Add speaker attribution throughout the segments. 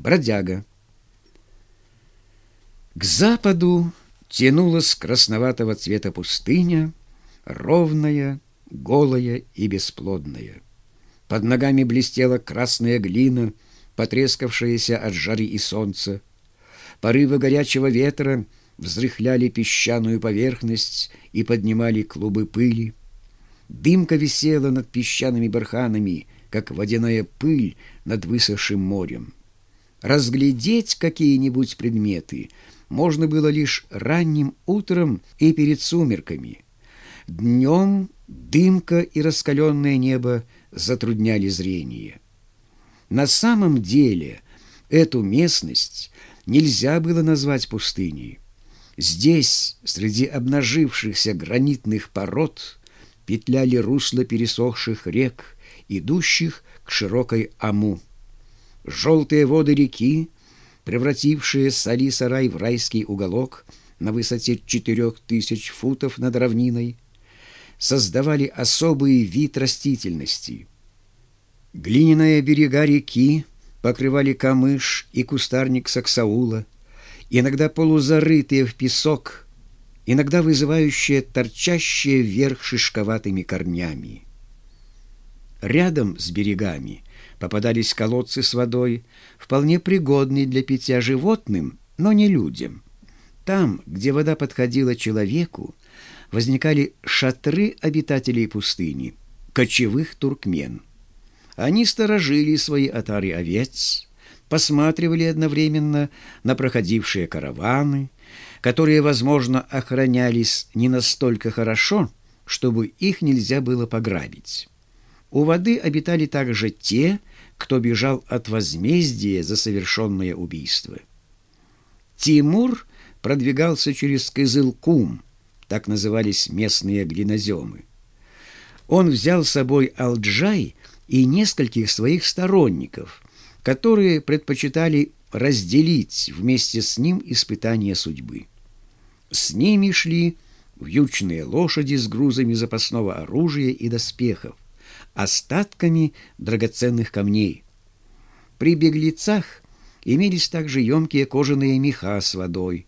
Speaker 1: бродяга. К западу тянулась красноватого цвета пустыня, ровная, голая и бесплодная. Под ногами блестела красная глина, потрескавшаяся от жары и солнца. Порывы горячего ветра взрыхляли песчаную поверхность и поднимали клубы пыли. Дымка висела над песчаными барханами, как водяная пыль над высохшим морем. Разглядеть какие-нибудь предметы можно было лишь ранним утром и перед сумерками. Днем дымка и раскаленное небо затрудняли зрение. На самом деле эту местность нельзя было назвать пустыней. Здесь, среди обнажившихся гранитных пород, петляли русла пересохших рек, идущих к широкой Аму. Желтые воды реки, превратившие Сали-Сарай в райский уголок на высоте четырех тысяч футов над равниной, создавали особый вид растительности. Глиняные берега реки покрывали камыш и кустарник саксаула, иногда полузарытые в песок, иногда вызывающие торчащие вверх шишковатыми корнями. Рядом с берегами попадались колодцы с водой, вполне пригодные для питья животным, но не людям. Там, где вода подходила человеку, возникали шатры обитателей пустыни, кочевых туркмен. Они сторожили свои отары овец, посматривали одновременно на проходившие караваны, которые, возможно, охранялись не настолько хорошо, чтобы их нельзя было пограбить. У воды обитали также те, кто бежал от возмездия за совершенное убийство. Тимур продвигался через Кызылкум, так назывались местные глиноземы. Он взял с собой Алджай и нескольких своих сторонников, которые предпочитали разделить вместе с ним испытания судьбы. С ними шли вьючные лошади с грузами запасного оружия и доспехов, остатками драгоценных камней. При беглецах имелись также емкие кожаные меха с водой.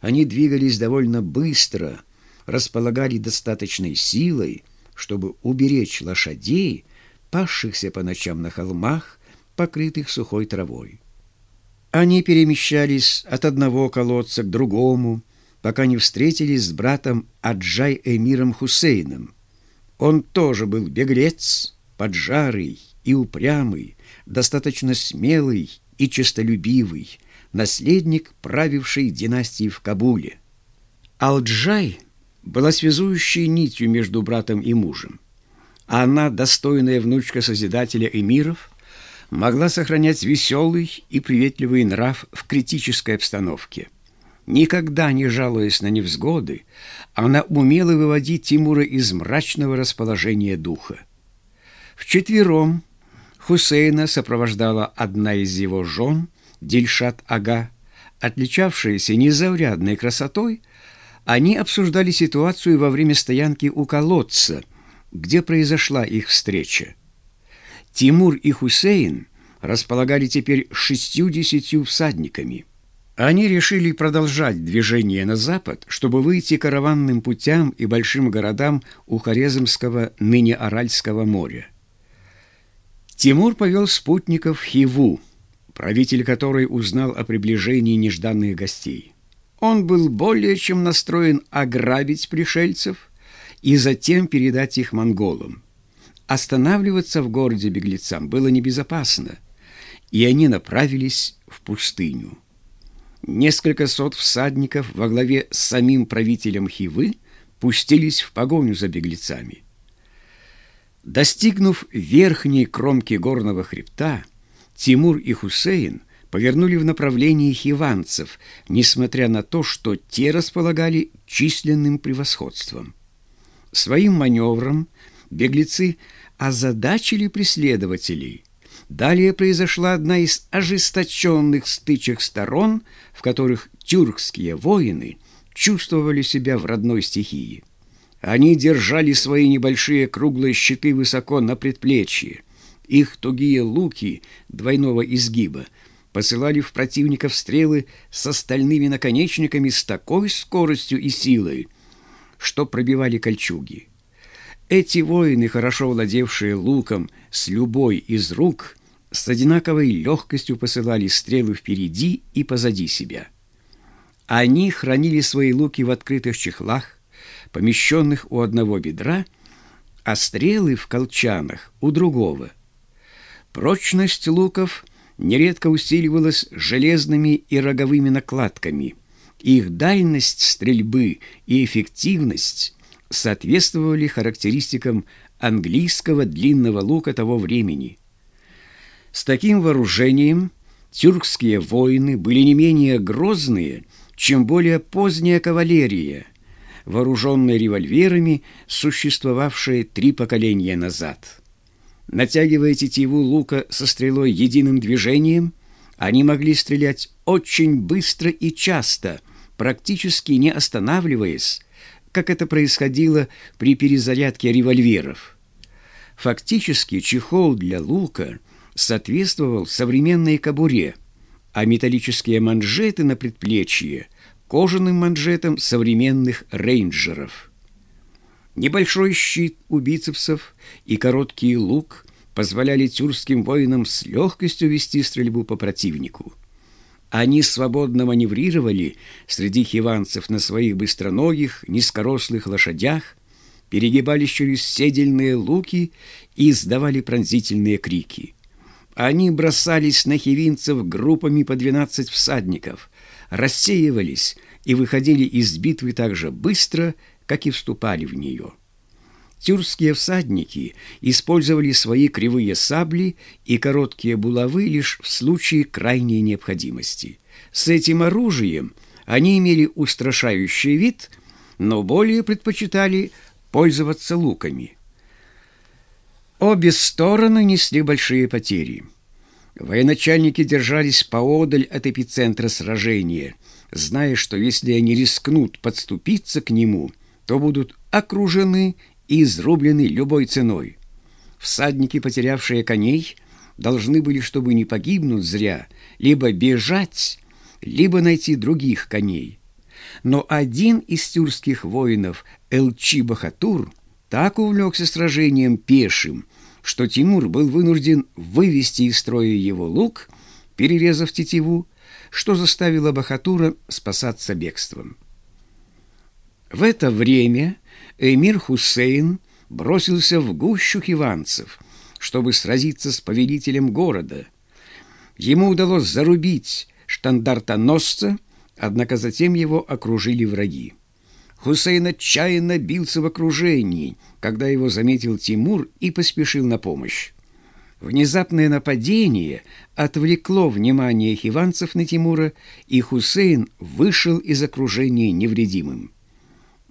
Speaker 1: Они двигались довольно быстро, располагали достаточной силой, чтобы уберечь лошадей, пасшихся по ночам на холмах, покрытых сухой травой. Они перемещались от одного колодца к другому, пока не встретились с братом Аджай-эмиром Хусейном, он тоже был беглец, поджарый и упрямый, достаточно смелый и честолюбивый, наследник правившей династии в Кабуле. Алджай была связующей нитью между братом и мужем. Она, достойная внучка Созидателя эмиров, могла сохранять веселый и приветливый нрав в критической обстановке. Никогда не жалуясь на невзгоды, она умела выводить Тимура из мрачного расположения духа. Вчетвером Хусейна сопровождала одна из его жен, Дильшат-ага, отличавшаяся незаурядной красотой, они обсуждали ситуацию во время стоянки у колодца, где произошла их встреча. Тимур и Хусейн располагали теперь шестью-десятью всадниками – они решили продолжать движение на запад, чтобы выйти караванным путям и большим городам у Хорезмского, ныне Аральского моря. Тимур повел спутников в Хиву, правитель которой узнал о приближении нежданных гостей. Он был более чем настроен ограбить пришельцев и затем передать их монголам. Останавливаться в городе беглецам было небезопасно, и они направились в пустыню. Несколько сот всадников во главе с самим правителем Хивы пустились в погоню за беглецами. Достигнув верхней кромки горного хребта, Тимур и Хусейн повернули в направлении хиванцев, несмотря на то, что те располагали численным превосходством. Своим маневром беглецы озадачили преследователей – Далее произошла одна из ожесточенных стычек сторон, в которых тюркские воины чувствовали себя в родной стихии. Они держали свои небольшие круглые щиты высоко на предплечье. Их тугие луки двойного изгиба посылали в противников стрелы с остальными наконечниками с такой скоростью и силой, что пробивали кольчуги. Эти воины, хорошо владевшие луком с любой из рук, с одинаковой легкостью посылали стрелы впереди и позади себя. Они хранили свои луки в открытых чехлах, помещенных у одного бедра, а стрелы в колчанах у другого. Прочность луков нередко усиливалась железными и роговыми накладками. Их дальность стрельбы и эффективность соответствовали характеристикам английского длинного лука того времени. С таким вооружением тюркские воины были не менее грозные, чем более поздняя кавалерия, вооруженная револьверами, существовавшая три поколения назад. Натягивая тетиву лука со стрелой единым движением, они могли стрелять очень быстро и часто, практически не останавливаясь, как это происходило при перезарядке револьверов. Фактически чехол для лука соответствовал современной кобуре, а металлические манжеты на предплечье – кожаным манжетам современных рейнджеров. Небольшой щит у бицепсов и короткий лук позволяли тюркским воинам с легкостью вести стрельбу по противнику – они свободно маневрировали среди хиванцев на своих быстроногих, низкорослых лошадях, перегибались через седельные луки и издавали пронзительные крики. Они бросались на хивинцев группами по двенадцать всадников, рассеивались и выходили из битвы так же быстро, как и вступали в нее. Тюркские всадники использовали свои кривые сабли и короткие булавы лишь в случае крайней необходимости. С этим оружием они имели устрашающий вид, но более предпочитали пользоваться луками. Обе стороны несли большие потери. Военачальники держались поодаль от эпицентра сражения, зная, что если они рискнут подступиться к нему, то будут окружены и изрублены любой ценой. Всадники, потерявшие коней, должны были, чтобы не погибнуть зря, либо бежать, либо найти других коней. Но один из тюркских воинов, Элчи Бахатур, так увлекся сражением пешим, что Тимур был вынужден вывести из строя его лук, перерезав тетиву, что заставило Бахатура спасаться бегством. В это время эмир Хусейн бросился в гущу хиванцев, чтобы сразиться с повелителем города. Ему удалось зарубить штандартоносца, однако затем его окружили враги. Хусейн отчаянно бился в окружении, когда его заметил Тимур и поспешил на помощь. Внезапное нападение отвлекло внимание хиванцев на Тимура, и Хусейн вышел из окружения невредимым.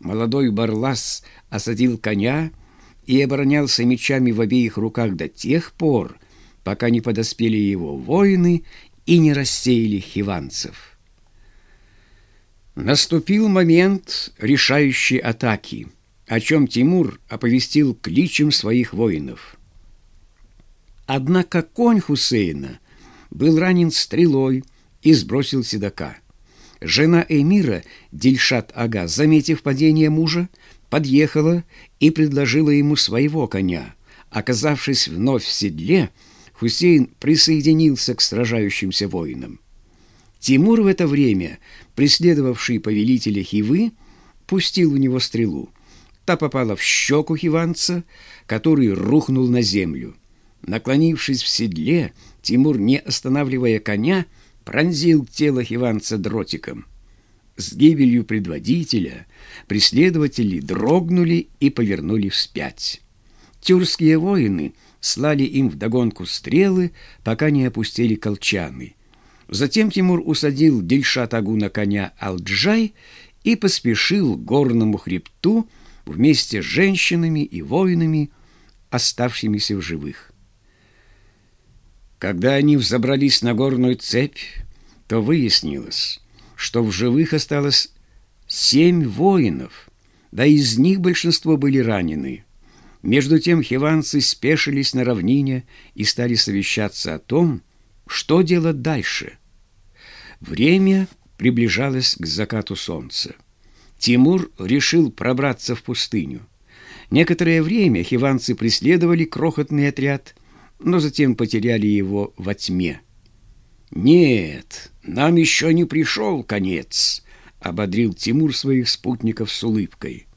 Speaker 1: Молодой Барлас осадил коня и оборонялся мечами в обеих руках до тех пор, пока не подоспели его воины и не рассеяли хиванцев. Наступил момент решающей атаки, о чем Тимур оповестил кличем своих воинов. Однако конь Хусейна был ранен стрелой и сбросил седока. Жена эмира, Дильшат-ага, заметив падение мужа, подъехала и предложила ему своего коня. Оказавшись вновь в седле, Хусейн присоединился к сражающимся воинам. Тимур в это время, преследовавший повелителя Хивы, пустил у него стрелу. Та попала в щеку хиванца, который рухнул на землю. Наклонившись в седле, Тимур, не останавливая коня, пронзил тело Хиванца дротиком. С гибелью предводителя преследователи дрогнули и повернули вспять. Тюркские воины слали им вдогонку стрелы, пока не опустили колчаны. Затем Тимур усадил Дильшат-агу на коня Алджай и поспешил к горному хребту вместе с женщинами и воинами, оставшимися в живых. Когда они взобрались на горную цепь, то выяснилось, что в живых осталось семь воинов, да из них большинство были ранены. Между тем хиванцы спешились на равнине и стали совещаться о том, что делать дальше? Время приближалось к закату солнца. Тимур решил пробраться в пустыню. Некоторое время хиванцы преследовали крохотный отряд, но затем потеряли его во тьме. «Нет, нам еще не пришел конец», — ободрил Тимур своих спутников с улыбкой.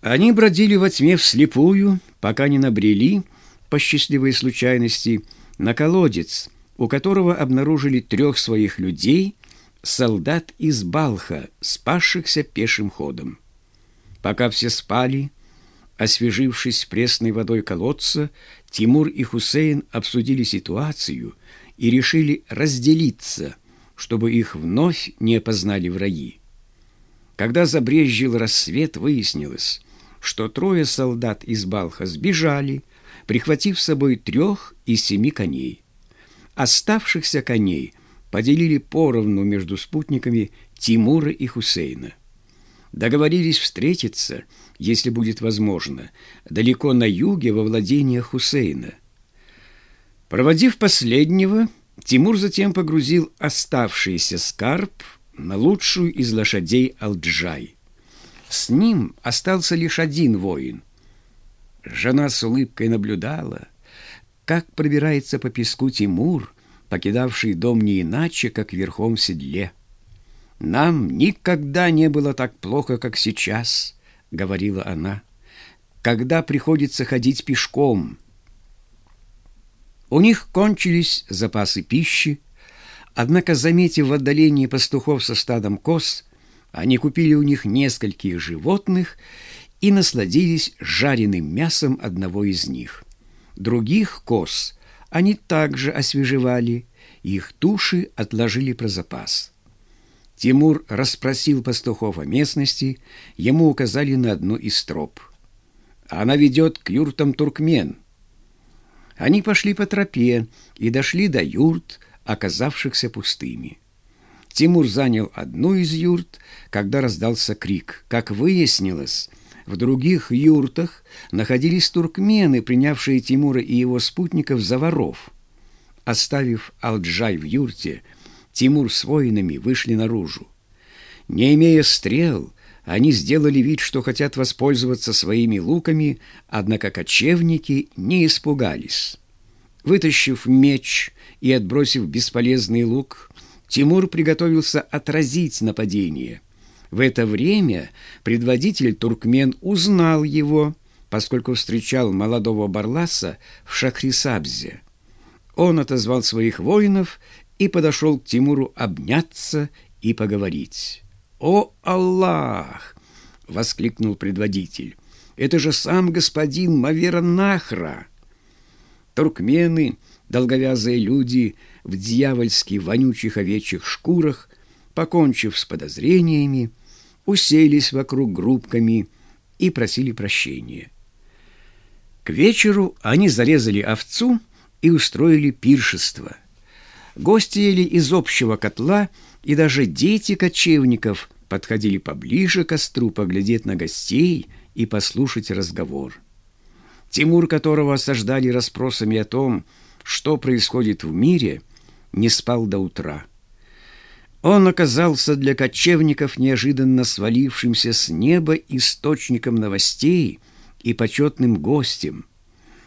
Speaker 1: Они бродили во тьме вслепую, пока не набрели, по счастливой случайности, на колодец, у которого обнаружили трех своих людей, солдат из Балха, спасшихся пешим ходом. Пока все спали, освежившись пресной водой колодца, Тимур и Хусейн обсудили ситуацию и решили разделиться, чтобы их вновь не опознали враги. Когда забрезжил рассвет, выяснилось, что трое солдат из Балха сбежали, прихватив с собой трех из семи коней. Оставшихся коней поделили поровну между спутниками Тимура и Хусейна. Договорились встретиться, если будет возможно, далеко на юге во владениях Хусейна. Проводив последнего, Тимур затем погрузил оставшийся скарб на лучшую из лошадей Алджай. С ним остался лишь один воин. Жена с улыбкой наблюдала, как пробирается по песку Тимур, покидавший дом не иначе, как верхом в седле. «Нам никогда не было так плохо, как сейчас», — говорила она, «когда приходится ходить пешком». У них кончились запасы пищи, однако, заметив в отдалении пастухов со стадом коз, они купили у них нескольких животных и насладились жареным мясом одного из них. Других коз они также освежевали, их туши отложили про запас. Тимур расспросил пастухов о местности, ему указали на одну из троп. Она ведет к юртам туркмен. Они пошли по тропе и дошли до юрт, оказавшихся пустыми. Тимур занял одну из юрт, когда раздался крик. Как выяснилось, в других юртах находились туркмены, принявшие Тимура и его спутников за воров. Оставив Алджай в юрте, Тимур с воинами вышли наружу. Не имея стрел, они сделали вид, что хотят воспользоваться своими луками, однако кочевники не испугались. Вытащив меч и отбросив бесполезный лук, Тимур приготовился отразить нападение – в это время предводитель туркмен узнал его, поскольку встречал молодого Барласа в Шахрисабзе. Он отозвал своих воинов и подошел к Тимуру обняться и поговорить. «О, Аллах!» — воскликнул предводитель. «Это же сам господин Мавера Нахра!» Туркмены, долговязые люди в дьявольски вонючих овечьих шкурах, покончив с подозрениями, уселись вокруг группками и просили прощения. К вечеру они зарезали овцу и устроили пиршество. Гости ели из общего котла, и даже дети кочевников подходили поближе к костру поглядеть на гостей и послушать разговор. Тимур, которого осаждали расспросами о том, что происходит в мире, не спал до утра. Он оказался для кочевников неожиданно свалившимся с неба источником новостей и почетным гостем.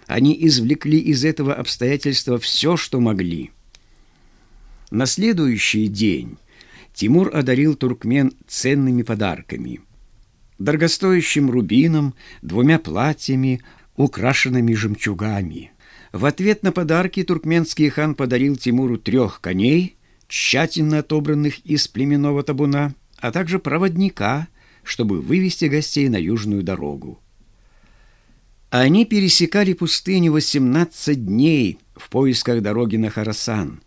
Speaker 1: Они извлекли из этого обстоятельства все, что могли. На следующий день Тимур одарил туркмен ценными подарками. Дорогостоящим рубином, двумя платьями, украшенными жемчугами. В ответ на подарки туркменский хан подарил Тимуру трех коней – тщательно отобранных из племенного табуна, а также проводника, чтобы вывести гостей на южную дорогу. Они пересекали пустыню 18 дней в поисках дороги на Харасан.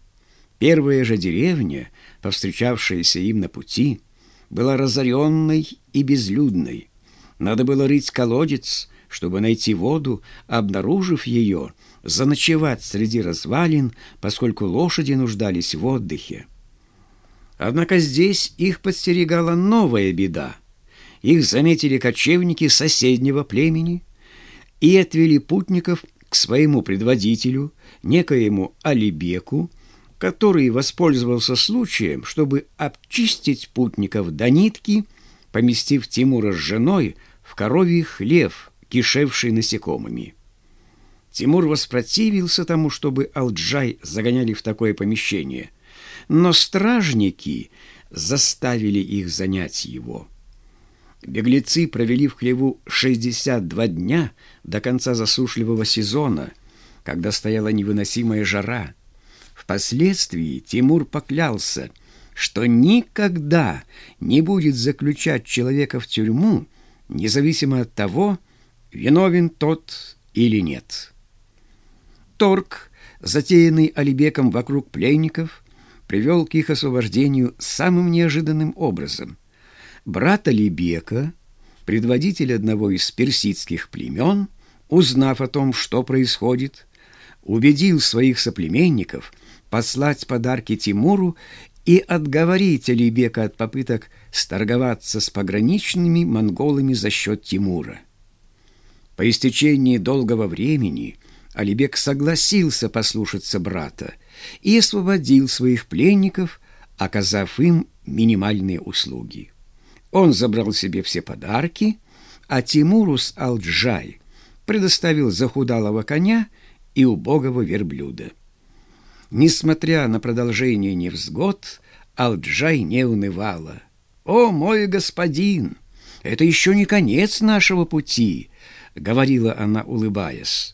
Speaker 1: Первая же деревня, повстречавшаяся им на пути, была разоренной и безлюдной. Надо было рыть колодец, чтобы найти воду, обнаружив ее – заночевать среди развалин, поскольку лошади нуждались в отдыхе. Однако здесь их подстерегала новая беда. Их заметили кочевники соседнего племени и отвели путников к своему предводителю, некоему Алибеку, который воспользовался случаем, чтобы обчистить путников до нитки, поместив Тимура с женой в коровий хлев, кишевший насекомыми. Тимур воспротивился тому, чтобы Алджай загоняли в такое помещение, но стражники заставили их занять его. Беглецы провели в хлеву 62 дня до конца засушливого сезона, когда стояла невыносимая жара. Впоследствии Тимур поклялся, что никогда не будет заключать человека в тюрьму, независимо от того, виновен тот или нет. Торг, затеянный Алибеком вокруг пленников, привел к их освобождению самым неожиданным образом. Брат Алибека, предводитель одного из персидских племен, узнав о том, что происходит, убедил своих соплеменников послать подарки Тимуру и отговорить Алибека от попыток сторговаться с пограничными монголами за счет Тимура. По истечении долгого времени Алибек согласился послушаться брата и освободил своих пленников, оказав им минимальные услуги. Он забрал себе все подарки, а Тимурус Алджай предоставил захудалого коня и убогого верблюда. Несмотря на продолжение невзгод, Алджай не унывала. «О, мой господин, это еще не конец нашего пути!» — говорила она, улыбаясь.